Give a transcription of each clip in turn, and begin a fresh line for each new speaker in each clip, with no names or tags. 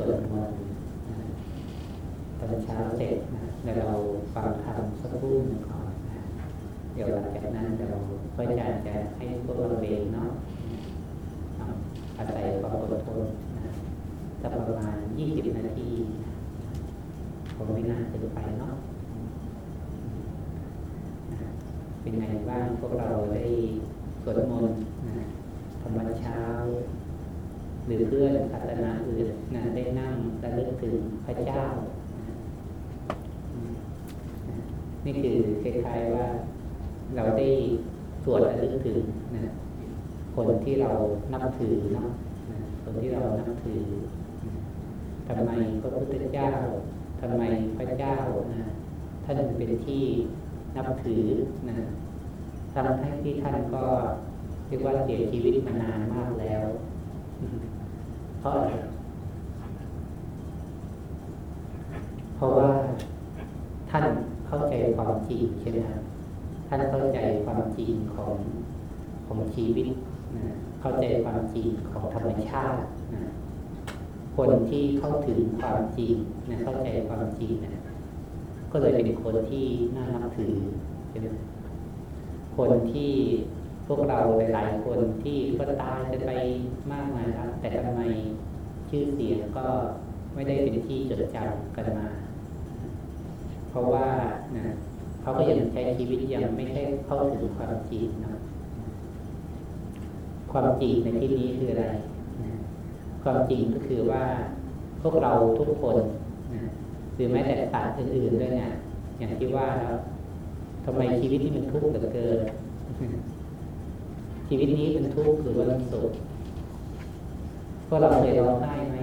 วดมนต์นตอนเช้าเสร็จนะแล้วเราฟังธรรมสักครู่หนึ่งก่อนนะเดี๋ยวหลังจากนั้นเดี๋ยวพระอาจารย์จะให้พวกเราเองเนาะอาศัยความอดทนนะจะประมาณยี่สิบนาทีนะคงไม่นานเกินไปเนาะเป็นไงบ้างพวกเราได้สวดมนต์นะทำวัดเช้า หรือเพื่อนศาสนาอื่นนะได้นั่งระลึกถึงพระเจ้า นี่คือคล้ายๆว่าเราได้สวดระลึกถึงนะคนที่เรานับถือนะคนที่เรานับถือทำไมพระพุทธเจ้าทำไมพระเจ้านะท่านเป็นที่นับถือนะทำให้ที่ท่านก็เรียกว่าเสียชีวิตมานานมาก เพราะอะไร เพราะว่าท่านเข้าใจความจริงใช่ไหมครับท่านเข้าใจความจริงของของชีวิตนะเข้าใจความจริงของธรรมชาตินะคนที่เข้าถึงความจริงนะเข้าใจความจริงนะก็เลยเป็นคนที่น่านับถือใช่ไหมคนที่ พวกเราหลายคนที่ก็ตายจะไปมากมายแล้วแต่ทำไมชื่อเสียงก็ไม่ได้เป็นที่จดจำกันมา เพราะว่านะเขาก็ยังใช้ชีวิตยังไม่ได้เข้าถึงความจริงนะความจริงในที่นี้คืออะไรนะความจริงก็คือว่าพวกเราทุกคนนะหรือแม้แต่สัตว์อื่นๆด้วยเนี่ยอย่างที่ว่าแล้วทำไมชีวิตที่มันทุกข์เหลือเกิน ชีวิตนี้เป็นทุกข์หรือว่ามันสุขพวกเราเคยร้องไห้ไหม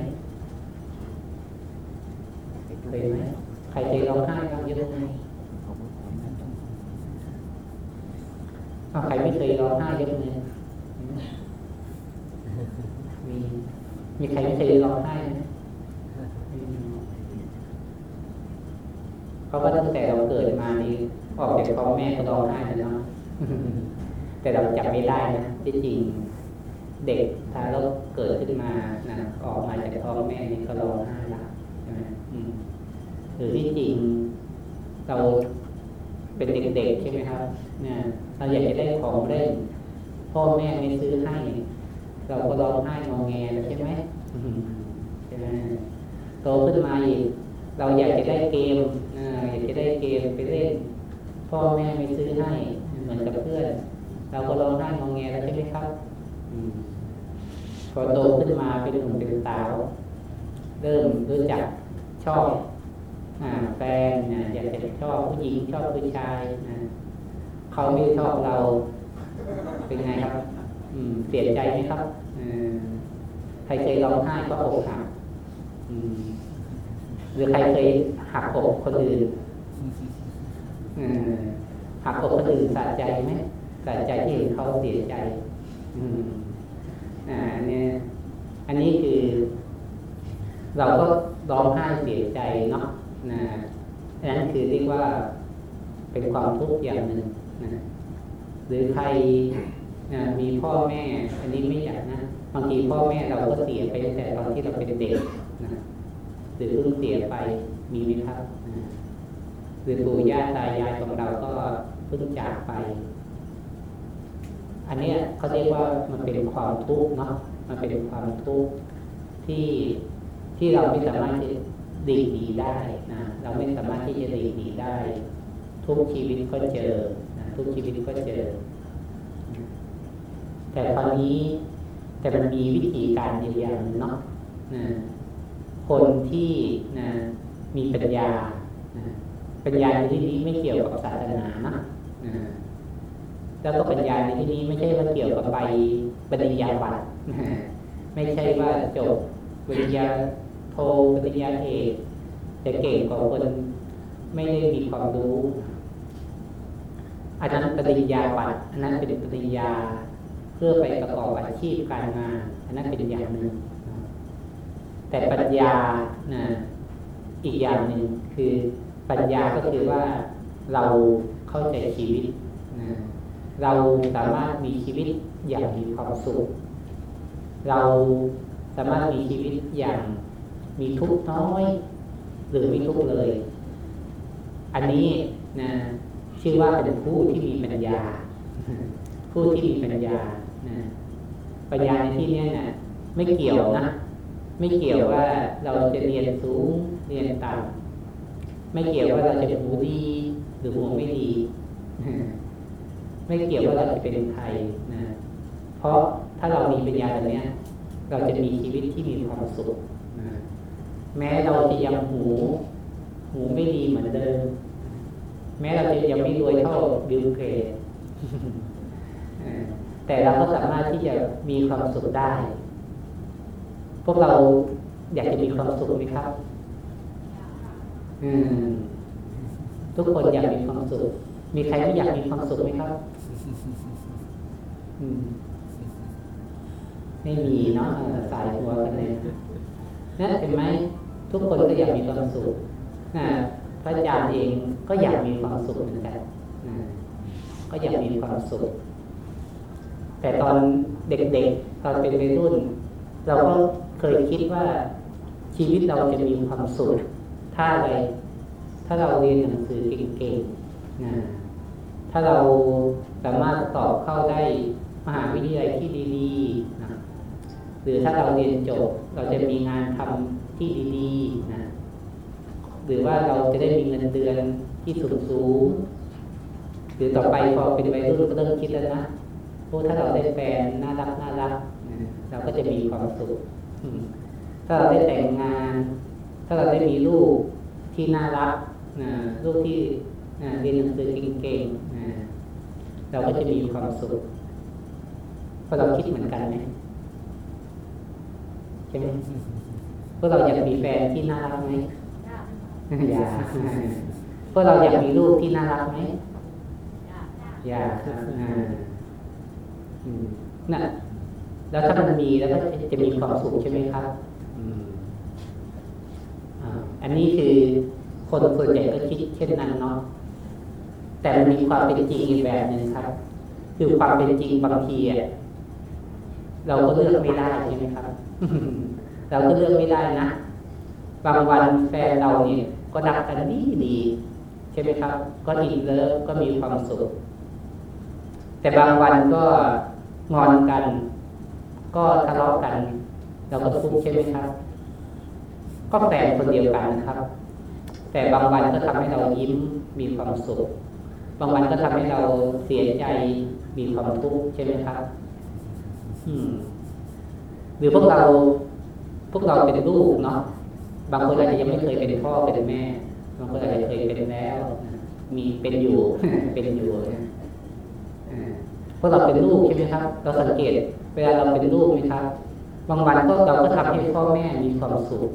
เคยไหมใครเคยร้องไห้บ้างยกมืออ้าใครไม่เคยร้องไห้ยกมือมีมีใครไม่เคยร้องไห้ไหมอืมเขาก็ตั้งแต่เราเกิดมานี่ออกจากท้องแม่ก็ร้องไห้แล้วเนะ แต่เราจับไม่ได้นะที่จริงเด็กถ้าเราเกิดขึ้นมานะออกมาจากท้องแม่นี่ก็ร้องไห้ละใช่ไหมหรือที่จริงเราเป็นเด็กๆใช่ไหมครับเนี่ยเราอยากจะได้ของเล่นพ่อแม่ไม่ซื้อให้ เราก็ร้องไห้งอแงแล้วใช่ไหมใช่ไหมโตขึ้นมาอีกเราอยากจะได้เกมอ่าอยากจะได้เกมไปเล่น พ่อแม่ไม่ซื้อให้เหมือนกับเพื่อน เราก็ร้องไห้งอแงแล้วใช่ไหมครับอพอโตขึ้นมาเป็นหนุ่มเป็นสาว เริ่มรู้จักชอบแฟนนะอยากจะชอบผู้หญิงชอบผู้ชายนะเขาไม่ชอบเราเป็นไงครับ อืม เสียใจไหมครับอใครเคยร้องไห้ก็อกหักหรือใครเคยหักอกคนอื่นหักอกคนอื่นสะใจไหม สะใจที่เห็นเขาเสียใจ อืมอ่าเนี่ยอันนี้คือ เราก็ร้องไห้เสียใจเนาะนะอันนั้นคือเรียกว่าเป็นความทุกข์อย่างหนึ่งนะหรือใครนะมีพ่อแม่ อันนี้ไม่อยากนะบางทีพ่อแม่เราก็เสียไปตั้งแต่ตอนที่เราเป็นเด็กนะหรือเพิ่งเสียไปมีไหมครับนะหรือปู่ย่าตายายของเราก็เพิ่งจากไป อันนี้เขาเรียกว่ามันเป็นความทุกข์เนาะมันเป็นความทุกข์ที่ที่เราไม่สามารถจะหลีกหนีได้นะเราไม่สามารถที่จะหลีกหนีได้ ทุกชีวิตก็เจอนะทุกชีวิตก็เจอ แต่ตอนนี้แต่มันมีวิธีการอยู่อย่างนึงเนาะนะคนที่นะมีปัญญานะปัญญาในที่นี้ไม่เกี่ยวกับศาสนานะนะ แล้วก็ปัญญาในที่นี้ไม่ใช่ว่าเกี่ยวกับใบปริญญาบัตรไม่ใช่ว่าจบปริญญาโทปริญญาเอกจะเก่งกว่าคนไม่ได้มีความรู้อันนั้นปริญญาบัตรอันนั้นเป็นปริญญาเพื่อไปประกอบอาชีพการงานอันนั้นเป็นอย่างหนึ่งแต่ปัญญานะอีกอย่างหนึ่งคือปัญญาก็คือว่าเราเข้าใจชีวิตนะ เราสามารถมีชีวิตอย่างมีความสุข เราสามารถมีชีวิตอย่างมีทุกข์น้อย หรือไม่ทุกข์เลย อันนี้นะชื่อว่าเป็นผู้ที่มีปัญญา ผู้ที่มีปัญญานะปัญญาในที่นี้นะไม่เกี่ยวนะไม่เกี่ยวว่าเราจะเรียนสูงเรียนต่ำไม่เกี่ยวว่าเราจะหูดีหรือหูไม่ดี ไม่เกี่ยวว่าเราจะเป็นใครนะเพราะถ้าเรามีปัญญาแบบนี้เราจะมีชีวิตที่มีความสุขนะแม้เราจะยังหูหูไม่ดีเหมือนเดิม แม้เราจะยังไม่รวยเท่าบิลเกตแต่เราก็สามารถที่จะมีความสุขได้ พวกเราอยากจะมีความสุขไหมครับ อืม ทุกคนอยากมีความสุข มีใครไม่อยากมีความสุขไหมครับ ไม่มีเนาะสายหัวกันเลยนะเห็นไหมทุกคนก็อยากมีความสุขนะพระอาจารย์เองก็อยากมีความสุขเหมือนกันนะก็อยากมีความสุข แต่ตอนเด็กๆ ตอนเป็นวัยรุ่น เราก็เคยคิดว่าชีวิตเราจะมีความสุข ถ้าอะไร ถ้าเราเรียนหนังสือเก่งๆนะ ถ้าเราสามารถสอบเข้าได้มหาวิทยาลัยที่ดีๆนะหรือถ้าเราเรียนจบเราจะมีงานทำที่ดีๆนะหรือว่าเราจะได้มีเงินเดือนที่สูงๆหรือต่อไปพอเป็นวัยรุ่นก็เริ่มคิดแล้วนะพวกถ้าเราได้แฟนน่ารักน่ารักเราก็จะมีความสุขถ้าเราได้แต่งงาน ถ้าเราได้มีลูกที่น่ารักนะลูกที่เรียนหนังสือเก่งๆน เราก็จะมีความสุขเพราะเราคิดเหมือนกันไหมใช่ไหมพวกเราอยากมีแฟนที่น่ารักไหมอยากพวกเราอยากมีลูกที่น่ารักไหมอยากอ่าอืมน่ะแล้วถ้ามันมีแล้วก็จะมีความสุขใช่ไหมครับอืมอ่าอันนี้คือคนส่วนใหญ่ก็คิดเช่นนั้นเนาะ แต่มันมีความเป็นจริงอีกแบบหนึ่งครับ คือความเป็นจริงบางทีเราก็เลือกไม่ได้ใช่ไหมครับ เราก็เลือกไม่ได้นะบางวันแฟนเราเนี่ยก็รักกันดีดีใช่ไหมครับ ก็อินเลิฟก็มีความสุข แต่บางวันก็งอนกัน ก็ทะเลาะกัน เราก็ทุกข์ใช่ไหมครับ ก็แฟนคนเดียวกันนะครับ แต่บางวันก็ทำให้เรายิ้มมีความสุข บางวันก็ทำให้เราเสียใจมีความทุกข์ใช่ไหมครับ อืม หรือพวกเรา พวกเราเป็นลูกเนาะบางคนอาจจะยังไม่เคยเป็นพ่อเป็นแม่ บางคนอาจจะเคยเป็นแล้ว มีเป็นอยู่เป็นอยู่นะอ่าพวกเราเป็นลูกใช่ไหมครับ เราสังเกต เวลาเราเป็นลูกไหมครับบางวันก็เราก็ทำให้พ่อแม่มีความสุข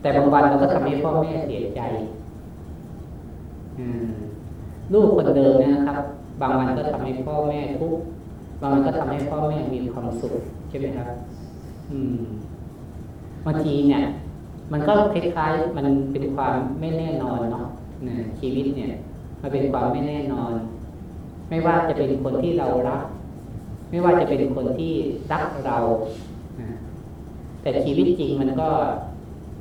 แต่บางวันเราก็ทำให้พ่อแม่เสียใจ อืม ลูกคนเดิมนะครับ บางวันก็ทำให้พ่อแม่ทุกข์บางวันก็ทำให้พ่อแม่มีความสุขใช่ไหมครับ อืมบางทีเนี่ย มันก็คล้ายๆมันเป็นความไม่แน่นอนเนาะนะชีวิตเนี่ย มันเป็นความไม่แน่นอน ไม่ว่าจะเป็นคนที่เรารัก ไม่ว่าจะเป็นคนที่รักเราแต่ชีวิตจริงมันก็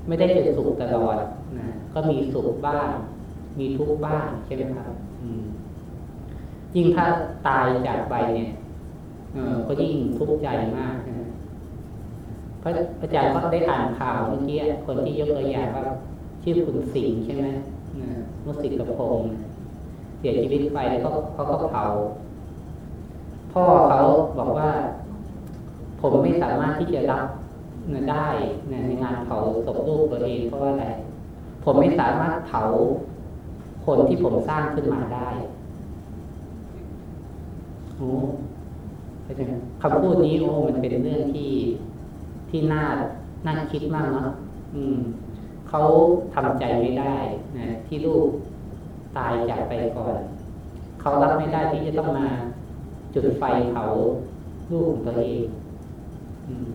ไม่ได้จะสุขตลอดนะก็มีสุขบ้าง มีทุกข์บ้างใช่ไหมครับ ยิ่งถ้าตายจากไปเนี่ยเออก็ยิ่งทุกข์ใจมากนะพระอาจารย์ก็ได้อ่านข่าวเมื่อกี้คนที่ยกตัวอย่างว่าชื่อคุณสิงห์ใช่ไหมนะมุสิกพงศ์เสียชีวิตไปแล้วก็เขาก็เผาพ่อเขาบอกว่า ผมไม่สามารถที่จะรับได้ในงานเผาศพลูกตัวเองเพราะว่าอะไร ผมไม่สามารถเผา คนที่ผมสร้างขึ้นมาได้โอ้คำพูดนี้โอ้มันเป็นเรื่องที่ที่น่าน่าคิดมากเนาะอืมเขาทำใจไม่ได้นะที่ลูกตายจากไปก่อน เขารับไม่ได้ที่จะต้องมาจุดไฟเผาลูกของตัวเองอืม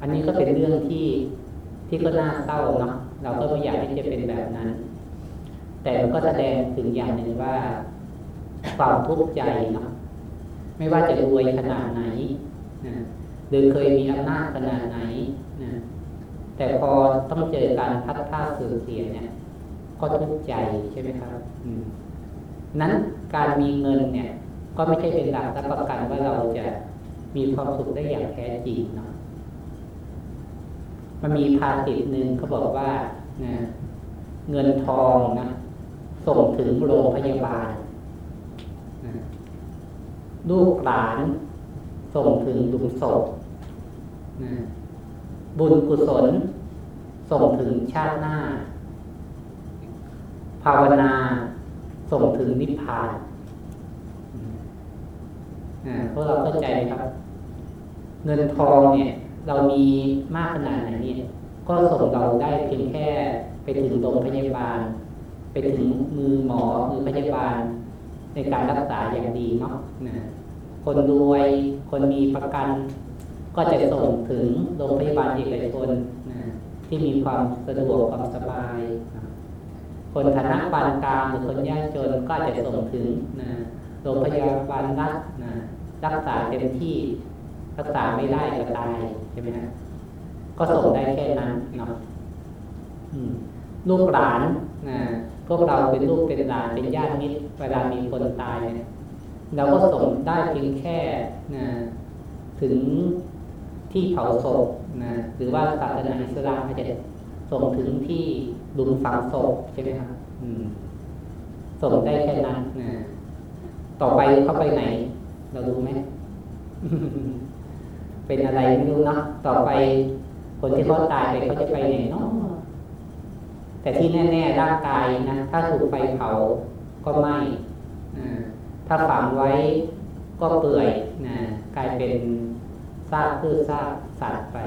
อันนี้ก็เป็นเรื่องที่ที่ก็น่าเศร้าเนาะเราก็ไม่อยากที่จะเป็นแบบนั้น แต่มันก็แสดงถึงอย่างหนึ่งว่าความทุกข์ใจเนาะไม่ว่าจะรวยขนาดไหนนะหรือเคยมีอำนาจขนาดไหนนะแต่พอต้องเจอการพัดพลาสูญเสียเนี่ย ก็ทุกข์ใจใช่ไหมครับนั้นการมีเงินเนี่ย ก็ไม่ใช่เป็นหลักรับประกันว่าเราจะมีความสุขได้อย่างแท้จริงเนาะมันมีภาษิตหนึ่งเขาบอกว่านะเงินทองนะ ส่งถึงโรงพยาบาล ลูกหลาน ส่งถึงหลุมศพบุญกุศล ส่งถึงชาติหน้า ภาวนา ส่งถึงนิพพานอ่าพวกเราเข้าใจครับ เงินทองเนี่ย เรามีมากขนาดไหนเนี่ย ก็ส่งเราได้เพียงแค่ไปถึงโรงพยาบาล ไปถึงมือหมอมือพยาบาล ในการรักษาอย่างดีเนาะนะคนรวยคนมีประกัน ก็จะส่งถึงโรงพยาบาลเอกชนนะที่มีความสะดวกความสบาย คนฐานะปานกลางหรือคนยากจนก็จะส่งถึงนะโรงพยาบาลรัฐนะรักษาเต็มที่รักษาไม่ได้ก็ตายใช่ไหมฮะก็ส่งได้แค่นั้นเนาะลูกหลานนะ วกเราเป็นลูกเป็นหลานเป็นญาติมิตรเวลามีคนตายเนี่ยเราก็ส่งได้เพียงแค่นะถึงที่เผาศพนะหรือว่าศาสนาอิสลามอาจจะส่งถึงที่หลุมฝังศพใช่ไหมครับส่งได้แค่นั้นนะต่อไปเขาไปไหน เรารู้ไหมเป็นอะไรไม่รู้เนาะต่อไปคนที่เขาตายไปเขาจะไปไหนเนาะ แต่ที่แน่ๆร่างกายนะถ้าถูกไฟเผาก็ไหม้ถ้าฝังไว้ก็เปื่อยนะกลายเป็นซากพืชซากสัตว์ไป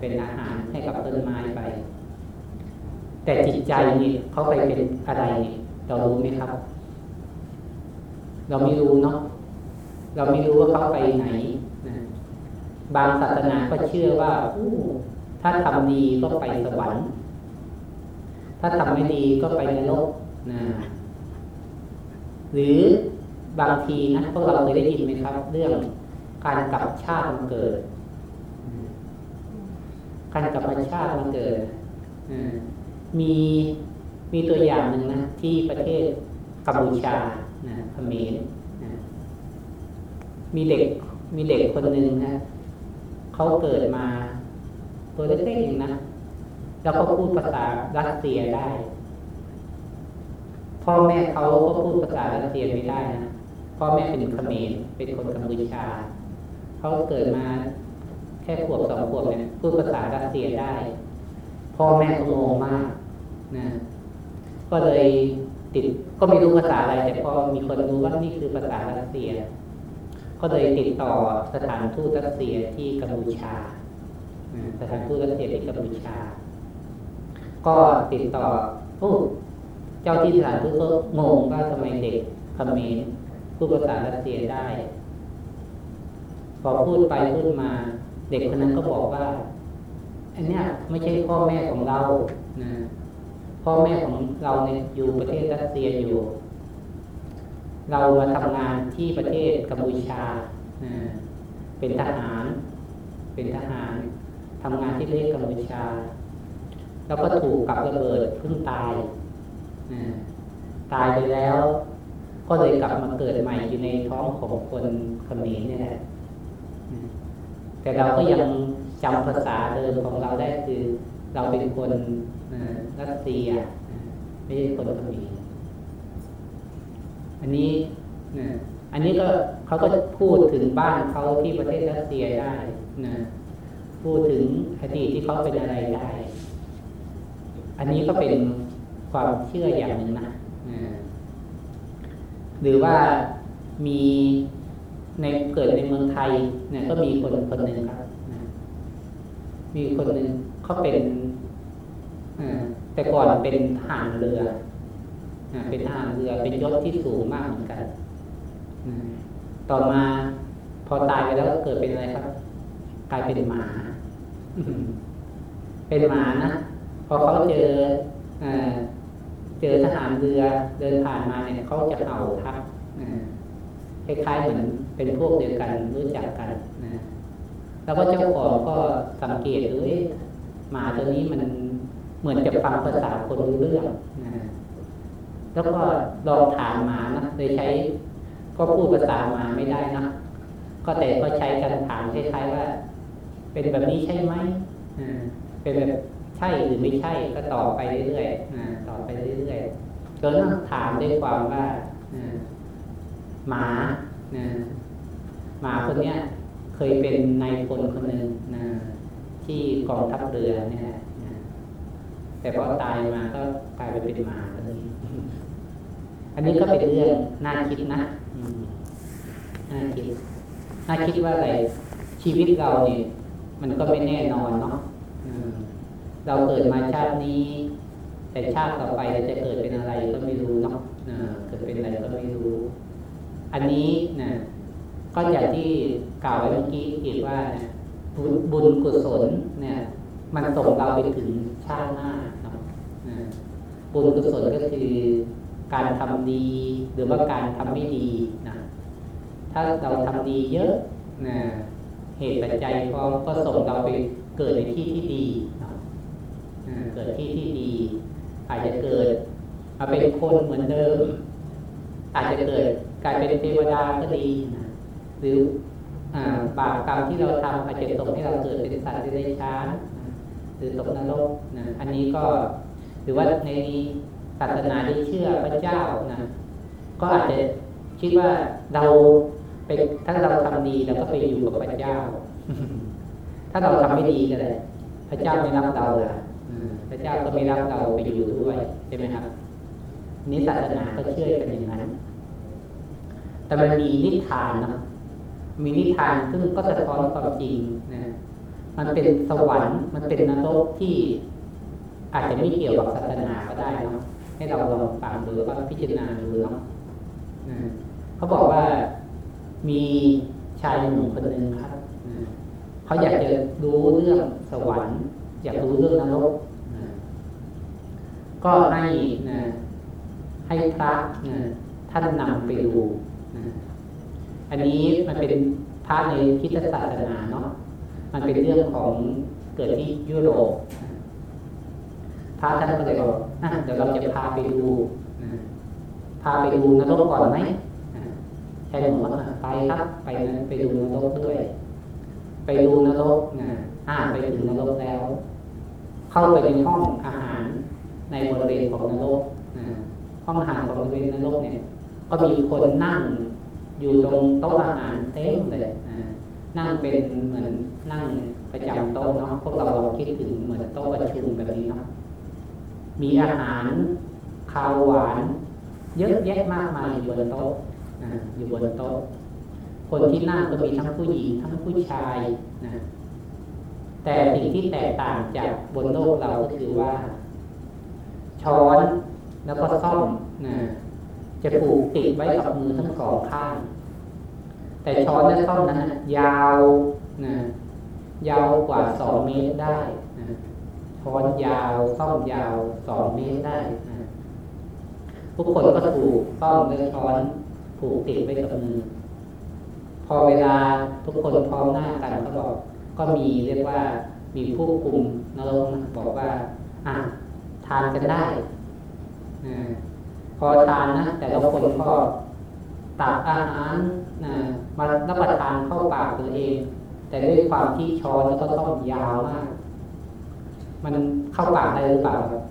เป็นอาหารให้กับต้นไม้ไป แต่จิตใจนี่เขาไปเป็นอะไรนี่เรารู้ไหมครับ เราไม่รู้เนาะเราไม่รู้ว่าเขาไปไหนนะบางศาสนาก็เชื่อว่าถ้าทำดีก็ไปสวรรค์ ถ้าทำไม่ดีก็ไปนรกนะหรือบางทีนะพวกเราเคยได้ยินไหมครับ เรื่องการกลับชาติมาเกิด การกลับมาชาติมาเกิดมีมีตัวอย่างหนึ่งนะที่ประเทศกัมพูชานะเขมรนะมีเด็กมีเด็กคนหนึ่งนะเขาเกิดมา ตัวเล็กๆเองนะ แล้วก็พูดภาษารัสเซียได้ พ่อแม่เขาก็พูดภาษารัสเซียไม่ได้นะพ่อแม่เป็นเขมรเป็นคนกัมพูชาเขาเกิดมาแค่ขวบสองขวบเนี่ยพูดภาษารัสเซียได้ พ่อแม่ก็งงมากนะก็เลยติดก็ไม่รู้ภาษาอะไร แต่พอมีคนรู้ว่านี่คือภาษารัสเซีย ก็เลยติดต่อสถานทูตรัสเซียที่กัมพูชาสถานทูตรัสเซียที่กัมพูชา ก็ติดต่อโอ้เจ้าที่สถานทูตก็งงว่าทำไมเด็กเขมรพูดภาษารัสเซียได้ พอพูดไปพูดมา เด็กคนนั้นก็บอกว่า อันเนี้ยไม่ใช่พ่อแม่ของเรานะพ่อแม่ของเราเนี่ยอยู่ประเทศรัสเซียอยู่ เรามาทำงานที่ประเทศกัมพูชาเป็นทหาร เป็นทหารทำงานที่ประเทศกัมพูชา แล้วก็ถูกกับระเบิดเพิ่งตายตายไปแล้ว ก็เลยกลับมาเกิดใหม่อยู่ในท้องของคนเขมรนี่แหละแต่เราก็ยังจำภาษาเดิมของเราได้คือ เราเป็นคนรัสเซีย ไม่ใช่คนเขมรอันนี้อันนี้ก็เขาก็พูดถึงบ้านเขาที่ประเทศรัสเซียได้นะพูดถึงอดีตที่เขาเป็นอะไรได้ อันนี้ก็เป็นความเชื่ออย่างหนึ่งนะหรือว่ามีในเกิดในเมืองไทยเนี่ยก็มีคนคนหนึ่งครับมีคนหนึ่งเขาเป็นแต่ก่อนเป็นทหารเรือเป็นทหารเรือเป็นยศที่สูงมากเหมือนกันต่อมาพอตายไปแล้วเกิดเป็นอะไรครับ กลายเป็นหมา เป็นหมานะ พอเขาเจอเจอทหารเรือเดินผ่านมาเนี่ยเขาจะเห่าทักคล้ายๆเหมือนเป็นพวกเดียวกันรู้จักกันนะแล้วก็เจ้าของก็สังเกตดูหมาตัวนี้มันเหมือนจะฟังภาษาคนรู้เรื่องนะแล้วก็ลองถามหมานะโดยใช้ ก็พูดภาษาหมาไม่ได้นะก็แต่ก็ใช้การถามคล้ายๆว่า เป็นแบบนี้ใช่ไหมเป็นแบบ ใช่หรือไม่ใช่ก็ตอบไปเรื่อยๆตอบไปเรื่อยๆจนต้องถามด้วยความว่าหมาหมาคนเนี้ยเคยเป็นนายพลคนหนึ่งที่กองทัพเรือเนี่ยแต่พอตายมาก็กลายไปเป็นหมาเลยอันนี้ก็เป็นเรื่องน่าคิดนะน่าคิดน่าคิดว่าอะไรชีวิตเราเนี่ยมันก็ไม่แน่นอนเนาะ เราเกิดมาชาตินี้ แต่ชาติต่อไปเราจะเกิดเป็นอะไรก็ไม่รู้เนาะเกิดเป็นอะไรก็ไม่รู้ อันนี้นะก็อย่างที่กล่าวไว้เมื่อกี้อีกว่าบุญบุญกุศลเนี่ย มันส่งเราไปถึงชาติหน้าเนาะบุญกุศลก็คือการทำดีหรือว่าการทำไม่ดีนะถ้าเราทำดีเยอะนะเหตุปัจจัยพร้อมก็ส่งเราไปเกิดในที่ที่ดี เนาะอ่าเกิดที่ที่ดี อาจจะเกิดมาเป็นคนเหมือนเดิม อาจจะเกิดกลายเป็นเทวดาก็ดีนะหรืออ่าบาปกรรมที่เราทำอาจจะส่งให้เราเกิดเป็นสัตว์ที่ได้ชานนะหรือตกนรกนะอันนี้ก็หรือว่าในศาสนาที่เชื่อพระเจ้านะก็อาจจะคิดว่าเราไปถ้าเราทำดีเราก็ไปอยู่กับพระเจ้า ถ้าเราทำไม่ดีก็เลยพระเจ้าไม่รับเราล่ะอืม พระเจ้าก็ไม่รับเราไปอยู่ด้วยใช่ไหมครับนี่ศาสนาก็เชื่อกันอย่างนั้น แต่มันมีนิทานนะมีนิทานซึ่งก็สะท้อนความจริงนะมันเป็นสวรรค์มันเป็นนรกที่ อาจจะไม่เกี่ยวกับศาสนาก็ได้เนาะให้เราลองฟังดูแล้วก็พิจารณาดูเนาะนะเขาบอกว่ามีชายหนุ่มคนหนึ่งครับเขาอยากจะรู้เรื่องสวรรค์ อยากรู้เรื่องนรก ก็ให้นะให้พระนะท่านนำไปดูนะอันนี้มันเป็นพระในคิดศาสนาเนาะมันเป็นเรื่องของเกิดที่ยุโรปพระท่านก็เลยบอกเดี๋ยวเราจะพาไปดูพาไปดูนรกก่อนไหมใช่หรือว่าไปครับ ไปไปดูนรกด้วย ไปดูนรกนะอ่าไปถึงนรกแล้ว เข้าไปในห้องอาหาร ในบริเวณของนรกนะห้องอาหารของบริเวณนรกเนี่ย ก็มีคนนั่งอยู่ตรงโต๊ะอาหารเต็มเลยนั่งเป็นเหมือนนั่งประจำโต๊ะเนาะพวกเราคิดถึงเหมือนโต๊ะประชุมแบบนี้เนาะมีอาหารคาวหวาน เยอะแยะมากมายอยู่บนโต๊ะนะอยู่บนโต๊ะคนที่นั่งก็มีทั้งผู้หญิงทั้งผู้ชายนะแต่สิ่งที่แตกต่างจากบนโลกเราก็คือว่า ช้อน แล้วก็ซ่อมนะจะผูกติดไว้กับมือทั้งสองข้าง แต่ช้อนและซ่อมนั้นนะยาวนะยาวกว่าสองเมตรได้นะช้อนยาวซ่อมยาวสองเมตรได้นะทุกคนก็ถูกซ่อมและช้อนผูกติดไว้กับมือ พอเวลาทุกคนพร้อมหน้ากันเขาบอกก็มีเรียกว่ามีผู้คุมนรกนะบอกว่าอะ ทานกันได้อ่าพอทานนะแต่ละคนก็ตักอาหารนะมารับประทานเข้าปากตัวเอง แต่ด้วยความที่ช้อนแล้วก็ต้องยาวมาก มันเข้าปากได้หรือเปล่าครับ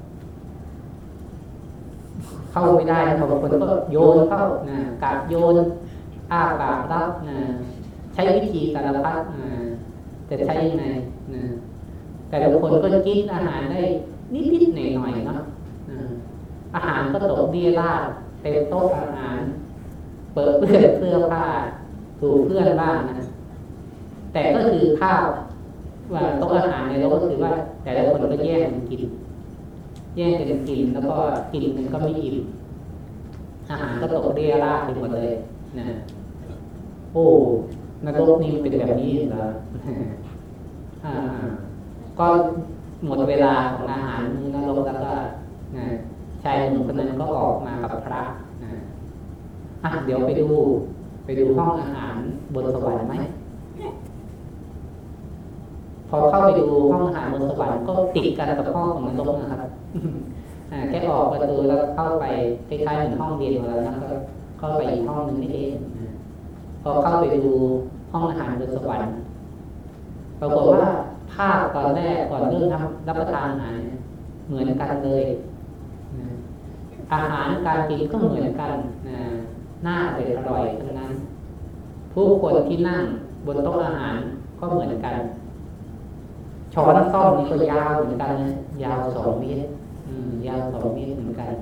เข้าไม่ได้นะบางคนก็โยนเข้านะกัดโยนอ้าปากรับนะใช้วิธีสารพัดนะแต่ใช้ยังไงนะแต่ละคนก็กินอาหารได้ นิดๆหน่อยๆเนาะนะอาหารก็ตกเบี้ยราดเต็มโต๊ะอาหาร เปิดเพื่อนเสื้อผ้าถูกเพื่อนบ้างนะแต่ก็คือข้าวว่าโต๊ะอาหารในเราก็คือว่า แต่ละคนก็แย่งกันกิน แย่งกันกินแล้วก็กินมันก็ไม่อิ่มอาหารก็ตกเรียราดไปหมดเลยนะโอ้นรกนี่เป็นแบบนี้เหรออ่าก็ หมดเวลาของอาหารมื้อนรกแล้วก็ชายหนุ่มคนนั้นก็ออกมากับพระอะเดี๋ยวไปดู ไปดูห้องอาหารบนสวรรค์ไหมพอเข้าไปดูห้องอาหารบนสวรรค์ก็ติดกันกับห้องของนรกนะครับแค่ออกประตูแล้วเข้าไปคล้ายๆเหมือนห้องเรียนของเรานะก็เข้าไปอีกห้องหนึ่งนี่เองพอเข้าไปดูห้องอาหารบนสวรรค์ปรากฏว่า ภาพตอนแรกก่อนเริ่มทำรับประทานอาหารเนี่ยเหมือนกันเลยนะอาหารการกินก็เหมือนกันนะหน้าอร่อยอร่อยทั้งนั้น ผู้คนที่นั่งบนโต๊ะอาหารก็เหมือนกันช้อนซ่อมนี่ก็ยาวเหมือนกันนะยาวสองเมตรอืมยาวสองเมตรเหมือนกัน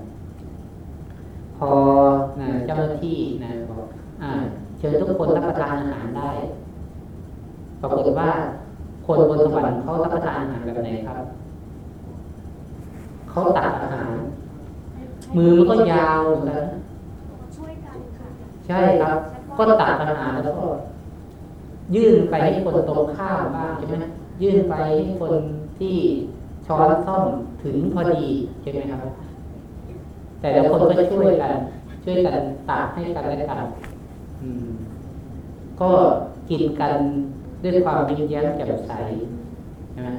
พอนะเจ้าหน้าที่นะบอกอ่าเชิญทุกคนรับประทานอาหารได้ ปรากฏว่า คนบนสวรรค์เขารับประทานอาหารแบบไหนครับ เขาตักอาหาร มือมันก็ยาวเหมือนกัน
ช่วยกันค่ะ
ใช่ครับ ก็ตักอาหารแล้วก็ยื่นไปให้คนตรงข้ามบ้างใช่ไหมยื่นไปให้คนที่ช้อนซ่อมถึงพอดีใช่ไหมครับ แต่ละคนก็ช่วยกัน ช่วยกันตักให้กันและกันก็กินกัน ด้วยความยิ้มแย้มแจ่มใสใช่ไหม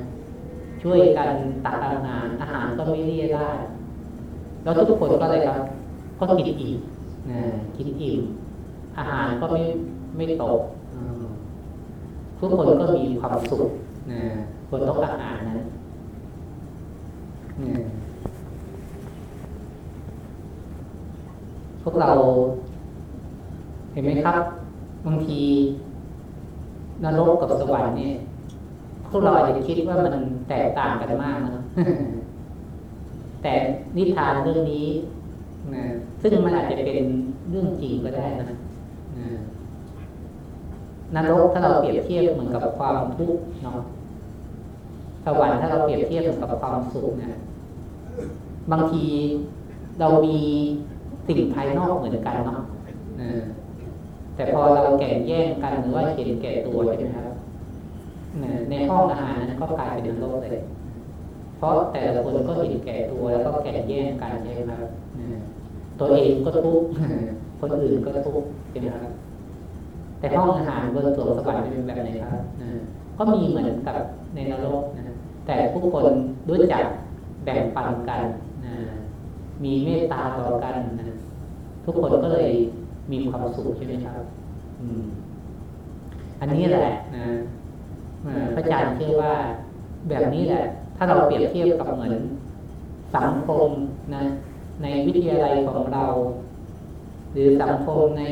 ช่วยกันตักอาหารอาหารก็ไม่เรียได้ แล้วทุกคนก็อะไรครับก็กินอิ่มนะกินอิ่มอาหารก็ไม่ไม่ตกทุกคนก็มีความสุขนะบนโต๊ะอาหารนั้นเนี่ยพวกเรา เห็นไหมครับบางที นรกกับสวรรค์นี่พวกเราอาจจะคิดว่ามันแตกต่างกันมากนะแต่นิทานเรื่องนี้นะซึ่งมันอาจจะเป็นเรื่องจริงก็ได้นะนรกถ้าเราเปรียบเทียบเหมือนกับความทุกข์เนาะสวรรค์ถ้าเราเปรียบเทียบเหมือนกับความสุขนะบางทีเรามีสิ่งภายนอกเหมือนกันเนาะนะ แต่พอเราแก่งแย่งกันหรือว่าเห็นแก่ตัวใช่ไหมครับในห้องอาหารนั้นก็กลายเป็นนรกเลย เพราะแต่ละคนก็เห็นแก่ตัวแล้วก็แก่งแย่งกันใช่ไหมครับตัวเองก็ทุกข์คนอื่นก็ทุกข์ใช่ไหมครับ แต่ห้องอาหารบนสวงสวรรค์เป็นแบบไหนครับก็มีเหมือนกับในนรกนะแต่ผู้คนรู้จักแบ่งปันกัน มีเมตตาต่อกัน ทุกคนก็เลย มีความสุขใช่ไหมครับอืมอันนี้แหละนะอ่าพระอาจารย์เชื่อว่าแบบนี้แหละ ถ้าเราเปรียบเทียบกับเหมือนสังคมนะ ในวิทยาลัยของเรา หรือสังคมใน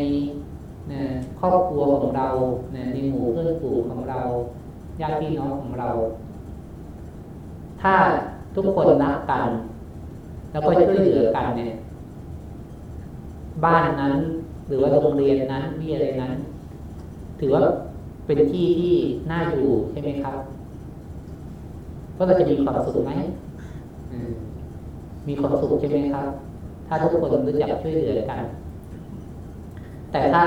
นะครอบครัวของเรานะในหมู่เพื่อนฝูงของเราญาติพี่น้องของเรา ถ้าทุกคนรักกัน แล้วก็ช่วยเหลือกันเนี่ย บ้านนั้นห รือว่าโรงเรียนนั้นวิทยาลัยนั้น ถือว่าเป็นที่ที่น่าอยู่ใช่ไหมครับก็เราจะมีความสุขไหมอืมมีความสุขใช่ไหมครับ ถ้าทุกคนรู้จักช่วยเหลือกัน แต่ถ้า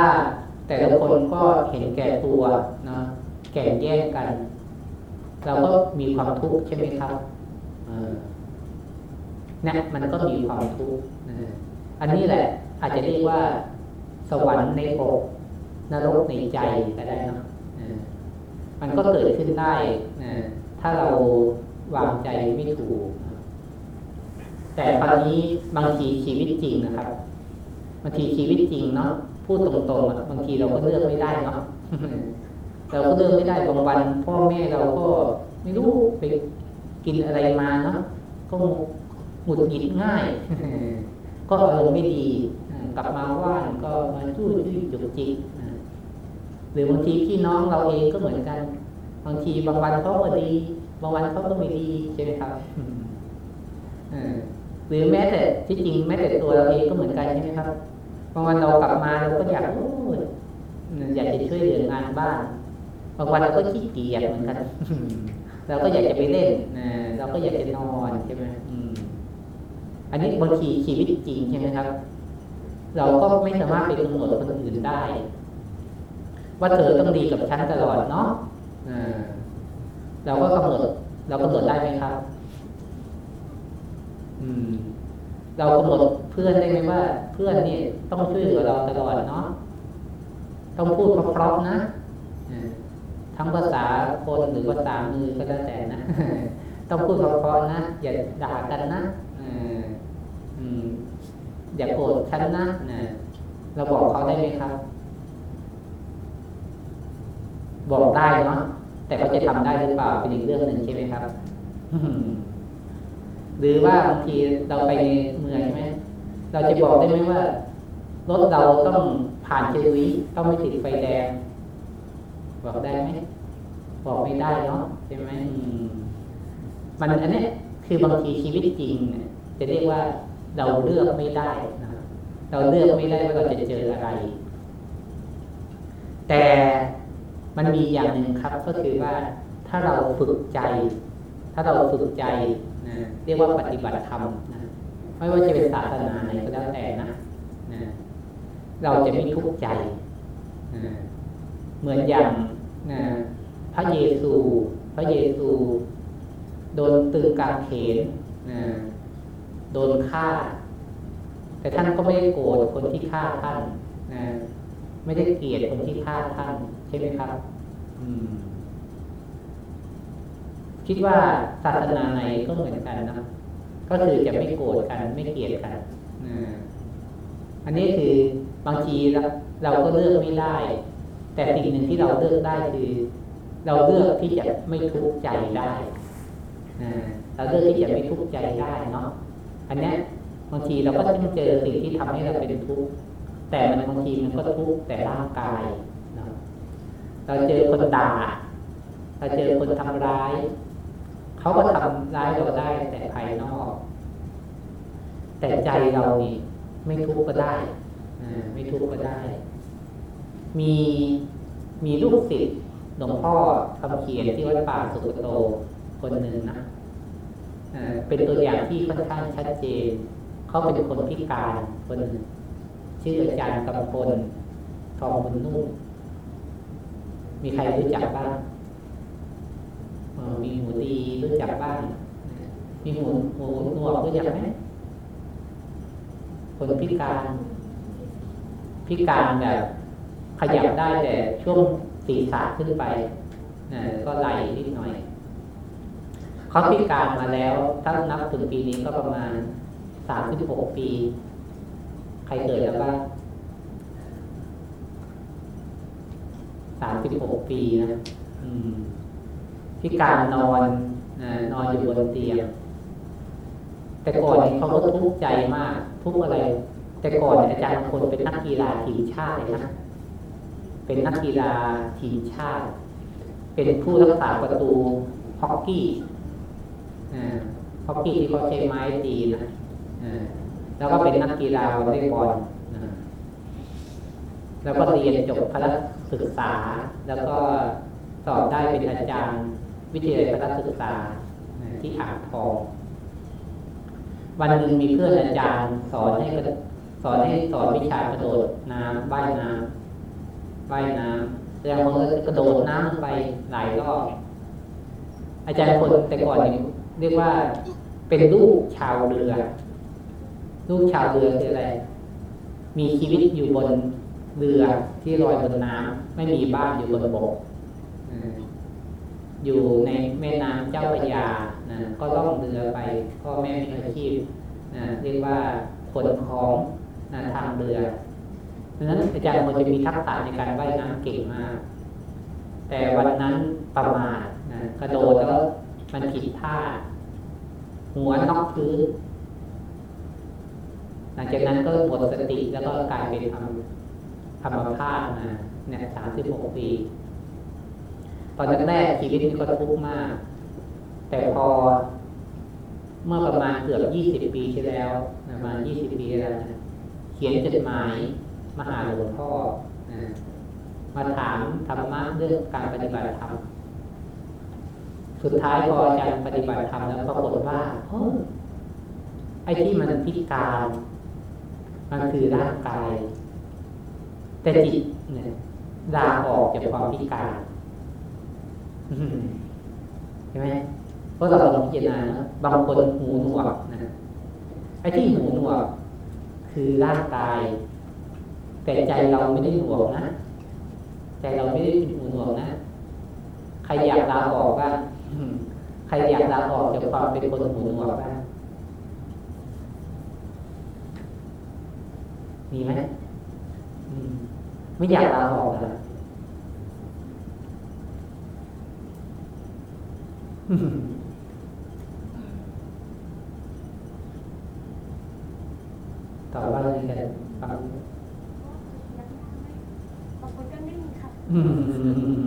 แต่ละคนก็เห็นแก่ตัวเนาะแก่งแย่งกัน เราก็มีความทุกข์ใช่ไหมครับเออเนี่ยมันก็มีความทุกข์นะอันนี้แหละ อาจจะเรียกว่า สวรรค์ในอกนรกในใจก็ได้นะมันก็เกิดขึ้นได้นะถ้าเราวางใจไม่ถูก แต่คราวนี้บางทีชีวิตจริงนะครับบางทีชีวิตจริงเนาะพูดตรงๆบางทีเราก็เลือกไม่ได้เนาะเราก็เลือกไม่ได้บางวัน พ่อแม่เราก็ไม่รู้ไปกินอะไรมาเนาะก็หงุดหงิดง่าย ก็อารมณ์ไม่ดี กลับมาว่านก็มาจู้จี้จุกจิกหรือบางทีพี่น้องเราเองก็เหมือนกัน บางทีบางวันเขาก็ดี บางวันเขาก็ไม่ดีใช่ไหมครับหรือแม้แต่ที่จริงแม้แต่ตัวเราเองก็เหมือนกันใช่ไหมครับบางวันเรากลับมาเราก็อยากอยากจะช่วยเหลืองานบ้านบางวันเราก็ขี้เกียจเหมือนกันเราก็อยากจะไปเล่นเราก็อยากจะนอนใช่ไหมอันนี้บางทีชีวิตจริงใช่ไหมครับ เราก็ไม่สามารถไปกำหนดคนอื่นได้ ว่าเธอต้องดีกับฉันตลอดเนาะเราก็กำหนด เรากำหนดได้ไหมครับ อืม เรากำหนดเพื่อนได้ไหมว่า เพื่อนนี่ต้องช่วยเหลือเราตลอดเนาะต้องพูดเพราะๆนะทั้งภาษาคนหรือภาษามือก็แล้วแต่นะ ต้องพูดเพราะๆนะ อย่าด่ากันนะอืม อย่าโกรธฉันนะนะเราบอกเขาได้ไหมครับ บอกได้เนาะแต่เขาจะทำได้หรือเปล่าเป็นอีกเรื่องหนึ่งใช่ไหมครับ หรือว่าบางทีเราไปในเมืองใช่ไหมเราจะบอกได้ไหมว่ารถเราต้องผ่านเชลวีต้องไม่ติดไฟแดง บอกได้ไหมบอกไม่ได้เนาะใช่ไหมอืมมันอันเนี้ยคือบางทีชีวิตจริงเนี่ยจะเรียกว่า เราเลือกไม่ได้นะเราเลือกไม่ได้ว่าเราจะเจออะไร แต่มันมีอย่างหนึ่งครับก็คือว่าถ้าเราฝึกใจ ถ้าเราฝึกใจนะเรียกว่าปฏิบัติธรรมนะไม่ว่าจะเป็นศาสนาไหนก็แล้วแต่นะนะเราจะไม่ทุกข์ใจนะเหมือนอย่างนะพระเยซู พระเยซู โดนตึงกางเขนนะ โดนฆ่า แต่ท่านก็ไม่ได้โกรธคนที่ฆ่าท่านนะไม่ได้เกลียดคนที่ฆ่าท่านใช่ไหมครับคิดว่าศาสนาไหนก็เหมือนกันนะก็คือจะไม่โกรธกันไม่เกลียดกันอันนี้คือบางทีเราก็เลือกไม่ได้ แต่สิ่งหนึ่งที่เราเลือกได้คือ เราเลือกที่จะไม่ทุกข์ใจได้เราเลือกที่จะไม่ทุกข์ใจได้เนาะ อันนี้บางทีเราก็ต้องเจอสิ่งที่ทำให้เราเป็นทุกข์แต่มันบางทีมันก็ทุกข์แต่ร่างกายเนะเราเจอคนด่าเราเจอคนทำร้ายเขาก็ทำร้ายเราได้แต่ภายนอก แต่ใจเรานี่ไม่ทุกข์ก็ได้อไม่ทุกข์ก็ได้ มีมีลูกศิษย์หลวงพ่อคำเขียนที่วัดป่าสุกโตคนหนึ่งนะ เป็นตัวอย่างที่ค่อนข้างชัดเจน เขาเป็นคนพิการคนชื่ออาจารย์กำพลทองบุญนุ่มมีใครรู้จักบ้างมีหมูดีรู้จักบ้างมีหูหูหนวกรู้จักไหมคนพิการ พิการแบบขยับได้แต่ช่วงศีรษะขึ้นไปก็ไหลนิดหน่อย เขาพิการมาแล้ว ถ้านับถึงปีนี้ก็ประมาณสามสิบหกปี ใครเกิดแล้วบ้างสามสิบหกปีนะอืมพิการนอนนะนอนอยู่บนเตียง แต่ก่อนเขาก็ทุกข์ใจมาก ทุกข์อะไร แต่ก่อนอาจารย์คนเป็นนักกีฬาทีมชาติเลยนะเป็นนักกีฬาทีมชาติ เป็นผู้รักษาประตูฮอกกี้อ่า ฮอกกี้ที่เขาใช้ไม้ตีนะแล้วก็เป็นนักกีฬาวอลเลย์บอลแล้วก็เรียนจบพละศึกษา แล้วก็สอบได้เป็นอาจารย์วิทยาลัยพละศึกษาที่อ่างทอง วันหนึ่งมีเพื่อนอาจารย์ สอนให้สอนให้สอนวิชากระโดดน้ำว่ายน้ำว่ายน้ำแต่บางคนก็กระโดดน้ำไปหลายรอบอาจารย์คนแต่ก่อนนี่ เรียกว่าเป็นลูกชาวเรือ ลูกชาวเรือคืออะไร มีชีวิตอยู่บนเรือที่ลอยบนน้ำไม่มีบ้านอยู่บนบกอ่าอยู่ในแม่น้ำเจ้าพระยานะก็ล่องเรือไปพ่อแม่มีอาชีพนะเรียกว่าขนของนะทางเรือดังนั้นอาจารย์มันจะมีทักษะในการว่ายน้ำเก่งมาก แต่วันนั้นประมาทนะกระโดดแล้ว มันผิดท่า หัวนอกพื้นหลังจากนั้นก็หมดสติแล้วก็กลายเป็นทำทำมาพาตมาเนี่ยสามสิบหกปี ตอนแรกชีวิตนี่ก็ทุกข์มาก แต่พอเมื่อประมาณเกือบยี่สิบปีที่แล้ว ประมาณยี่สิบปีแล้วนะเขียนจดหมายมาหาหลวงพ่อนะมาถามธรรมะเรื่องการปฏิบัติธรรม สุดท้ายพออาจารย์ปฏิบัติธรรมแล้วปรากฏว่าเฮ้ยไอ้ที่มันพิการ มันคือร่างกาย แต่จิตเนี่ยลาออกจากความพิการใช่ไหมเพราะเราลองพิจารณานะบางคนหูหนวกนะไอ้ที่หูหนวก คือร่างกาย แต่ใจเราไม่ได้หนวกนะใจเราไม่ได้เป็นหูหนวกนะใครอยากลาออกบ้าง ใครอยากลาออกจากความเป็นคนหูหนวกบ้างมีไหมอืมไม่อยากลาออกเหรอตอบว่าอะไรกันฟัง
บางคนก็นิ่งค่ะ
อื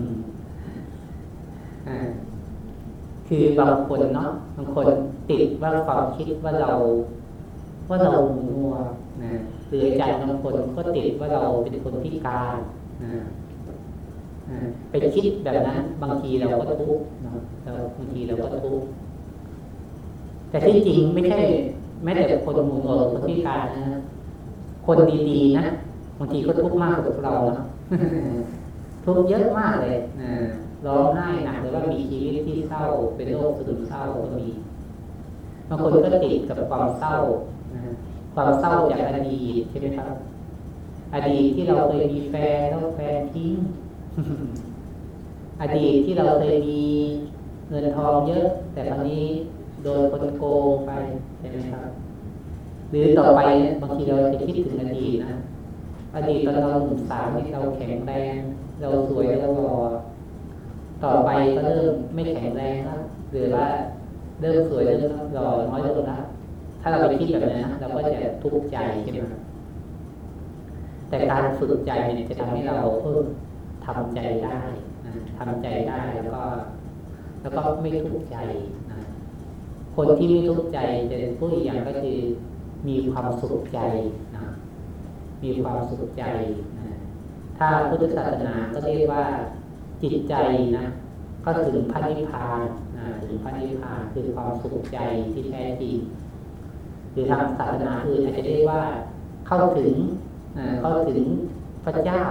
มอ่า คือบางคนเนาะบางคนติดว่าความคิดว่าเรา ว่าเราหูหนวนะหรืออาจารย์บางคนก็ติดว่าเราเป็นคนพิการนะไปคิดแบบนั้นบางทีเราก็ทุกข์นะบางทีเราก็ทุกข์แต่ที่จริงไม่ใช่แม้แต่คนหูหนวหรือคนพิการนะคนดีๆนะบางทีก็ทุกข์มากกว่าพวกเรานะทุกข์เยอะมากเลยนะ ร้องไห้หนักหรือว่ามีชีวิตที่เศร้าเป็นโรคซึมเศร้าก็มีบางคนก็ติดกับความเศร้านะความเศร้าจากอดีตใช่ไหมครับ อดีตที่เราเคยมีแฟนแล้วแฟนทิ้งอดีตที่เราเคยมีเงินทองเยอะ แต่ตอนนี้โดนคนโกงไปใช่ไหมครับ หรือต่อไปเนี่ยบางทีเราจะคิดถึงอดีตนะอดีตตอนเราหนุ่มสาวที่เราแข็งแรง เราสวยเราหล่อ ต่อไปก็เริ่มไม่แข็งแรงแล้วหรือว่าเริ่มสวยเริ่มหล่อน้อยลงแล้วถ้าเราไปคิดแบบนั้นะเราก็จะทุกข์ใจใช่ไหมแต่การฝึกใจเนี่ยจะทำให้เราเพิ่มทำใจได้นะทำใจได้แล้วก็ แล้วก็ไม่ทุกข์ใจนะคนที่ไม่ทุกข์ใจจะพูดอีกอย่างก็คือมีความสุขใจนะมีความสุขใจนะถ้าพุทธศาสนาก็เรียกว่า จิตใจนะก็ถึงพระนิพพานนะถึงพระนิพพานคือความสุขใจที่แท้จริงหรือทางศาสนาอื่นอาจจะเรียกว่าเข้าถึงเข้าถึงพระเจ้า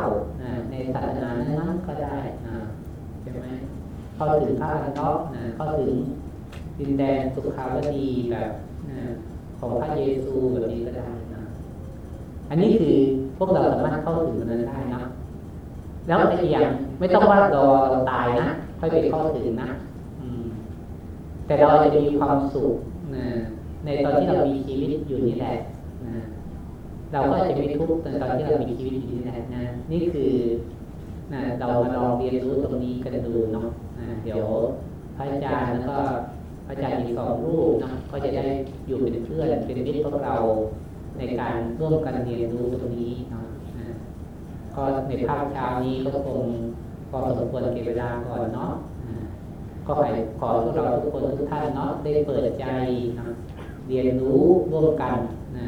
ในศาสนานั้นก็ได้ใช่ไหมเข้าถึงพระอนต์นะเข้าถึงดินแดนสุขาวดีแบบของพระเยซูแบบนี้ก็ได้นะอันนี้คือพวกเราสามารถเข้าถึงตรงนั้นได้นะแล้วอีกอย่าง ไม่ต้องว่ารอเราตายนะค่อยไปเข้าถึงนะแต่เราจะมีความสุขนในตอนที่เรามีชีวิตอยู่นี่แหละเราก็จะไม่ทุกข์ในตอนที่เรามีชีวิตอยู่นี่แหละนะนี่คือนะเรามาลองเรียนรู้ตรงนี้กันดูเนาะเดี๋ยวพระอาจารย์แล้วก็พระอาจารย์อีกสองรูปนะก็จะได้อยู่เป็นเพื่อนเป็นมิตรพวกเราในการร่วมกันเรียนรู้ตรงนี้เนาะนะก็ในภาพเช้านี้ก็คง พอสมควรเก็บเวลาก่อนเนาะก็ขอขอพวกเราทุกคนทุกท่านเนาะได้เปิดใจนะเรียนรู้ร่วมกันนะ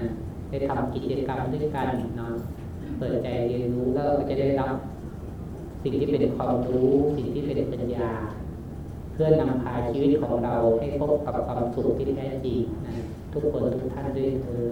ได้ทำกิจกรรมด้วยกันเนาะเปิดใจเรียนรู้แล้วก็จะได้รับสิ่งที่เป็นความรู้สิ่งที่เป็นปัญญา เพื่อนำพาชีวิตของเราให้พบกับความสุขที่แท้จริงนะทุกคนทุกท่านด้วยเธอ